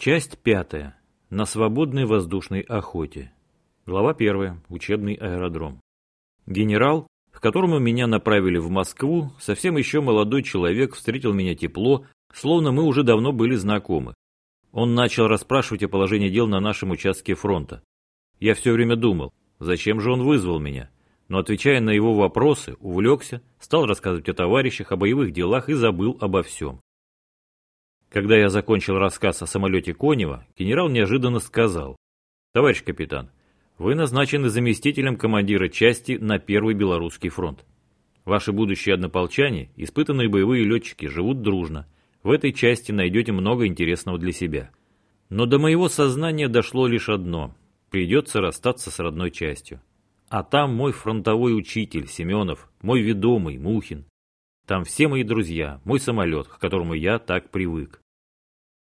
Часть пятая. На свободной воздушной охоте. Глава первая. Учебный аэродром. Генерал, к которому меня направили в Москву, совсем еще молодой человек встретил меня тепло, словно мы уже давно были знакомы. Он начал расспрашивать о положении дел на нашем участке фронта. Я все время думал, зачем же он вызвал меня, но отвечая на его вопросы, увлекся, стал рассказывать о товарищах, о боевых делах и забыл обо всем. Когда я закончил рассказ о самолете Конева, генерал неожиданно сказал, «Товарищ капитан, вы назначены заместителем командира части на Первый Белорусский фронт. Ваши будущие однополчане, испытанные боевые летчики, живут дружно. В этой части найдете много интересного для себя. Но до моего сознания дошло лишь одно – придется расстаться с родной частью. А там мой фронтовой учитель Семенов, мой ведомый Мухин, там все мои друзья, мой самолет, к которому я так привык.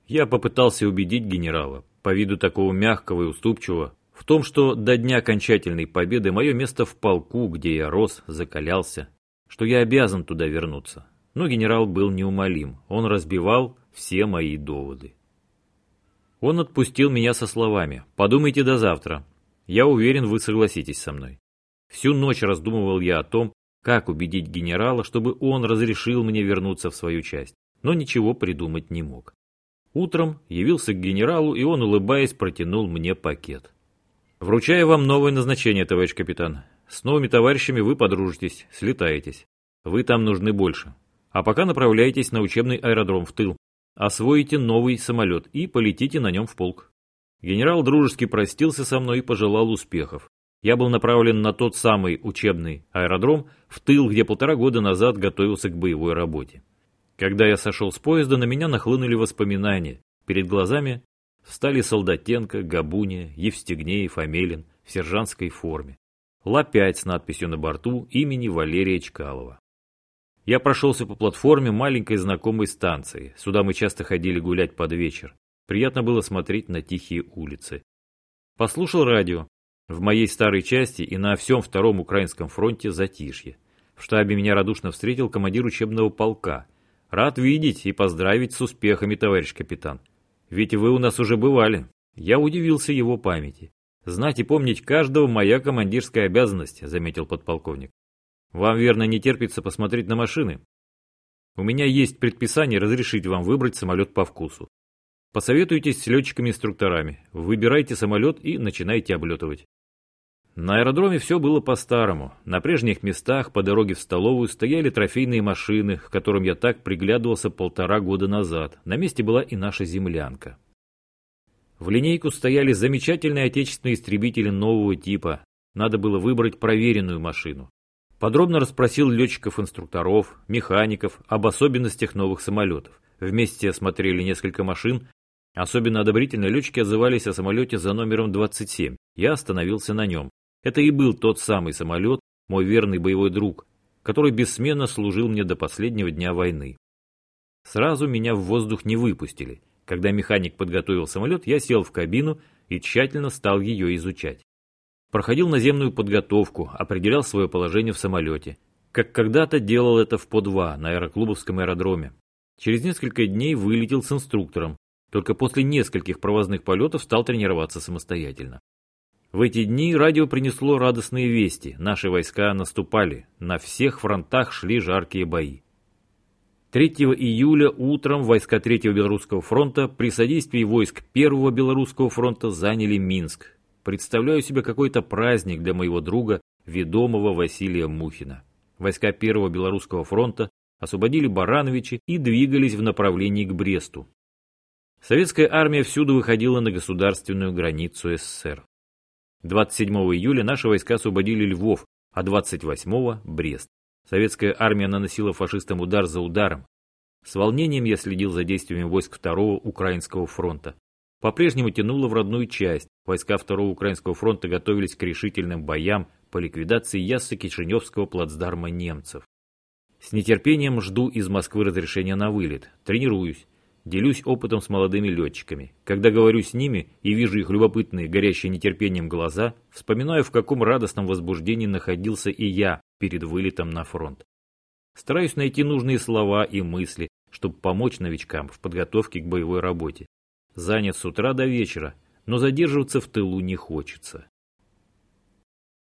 Я попытался убедить генерала, по виду такого мягкого и уступчивого, в том, что до дня окончательной победы мое место в полку, где я рос, закалялся, что я обязан туда вернуться. Но генерал был неумолим, он разбивал все мои доводы. Он отпустил меня со словами «Подумайте до завтра. Я уверен, вы согласитесь со мной». Всю ночь раздумывал я о том, как убедить генерала, чтобы он разрешил мне вернуться в свою часть, но ничего придумать не мог. Утром явился к генералу, и он, улыбаясь, протянул мне пакет. «Вручаю вам новое назначение, товарищ капитан. С новыми товарищами вы подружитесь, слетаетесь. Вы там нужны больше. А пока направляйтесь на учебный аэродром в тыл. Освоите новый самолет и полетите на нем в полк». Генерал дружески простился со мной и пожелал успехов я был направлен на тот самый учебный аэродром в тыл, где полтора года назад готовился к боевой работе. Когда я сошел с поезда, на меня нахлынули воспоминания. Перед глазами встали Солдатенко, Габуния, Евстигнеев, Амелин в сержантской форме. Ла-5 с надписью на борту имени Валерия Чкалова. Я прошелся по платформе маленькой знакомой станции. Сюда мы часто ходили гулять под вечер. Приятно было смотреть на тихие улицы. Послушал радио. В моей старой части и на всем втором украинском фронте затишье. В штабе меня радушно встретил командир учебного полка. Рад видеть и поздравить с успехами, товарищ капитан. Ведь вы у нас уже бывали. Я удивился его памяти. Знать и помнить каждого моя командирская обязанность, заметил подполковник. Вам, верно, не терпится посмотреть на машины? У меня есть предписание разрешить вам выбрать самолет по вкусу. Посоветуйтесь с летчиками-инструкторами, выбирайте самолет и начинайте облетывать. На аэродроме все было по-старому. На прежних местах по дороге в столовую стояли трофейные машины, к которым я так приглядывался полтора года назад. На месте была и наша землянка. В линейку стояли замечательные отечественные истребители нового типа. Надо было выбрать проверенную машину. Подробно расспросил летчиков-инструкторов, механиков об особенностях новых самолетов. Вместе осмотрели несколько машин. Особенно одобрительно летчики отзывались о самолете за номером 27. Я остановился на нем. Это и был тот самый самолет, мой верный боевой друг, который бессменно служил мне до последнего дня войны. Сразу меня в воздух не выпустили. Когда механик подготовил самолет, я сел в кабину и тщательно стал ее изучать. Проходил наземную подготовку, определял свое положение в самолете, как когда-то делал это в ПО-2 на аэроклубовском аэродроме. Через несколько дней вылетел с инструктором, только после нескольких провозных полетов стал тренироваться самостоятельно. В эти дни радио принесло радостные вести. Наши войска наступали. На всех фронтах шли жаркие бои. 3 июля утром войска 3 Белорусского фронта при содействии войск 1 Белорусского фронта заняли Минск. Представляю себе какой-то праздник для моего друга, ведомого Василия Мухина. Войска 1 Белорусского фронта освободили Барановичи и двигались в направлении к Бресту. Советская армия всюду выходила на государственную границу СССР. 27 июля наши войска освободили Львов, а 28 – Брест. Советская армия наносила фашистам удар за ударом. С волнением я следил за действиями войск Второго Украинского фронта. По-прежнему тянуло в родную часть. Войска Второго Украинского фронта готовились к решительным боям по ликвидации Яссо-Кишиневского плацдарма немцев. С нетерпением жду из Москвы разрешения на вылет. Тренируюсь. Делюсь опытом с молодыми летчиками. Когда говорю с ними и вижу их любопытные, горящие нетерпением глаза, вспоминаю, в каком радостном возбуждении находился и я перед вылетом на фронт. Стараюсь найти нужные слова и мысли, чтобы помочь новичкам в подготовке к боевой работе. Занят с утра до вечера, но задерживаться в тылу не хочется.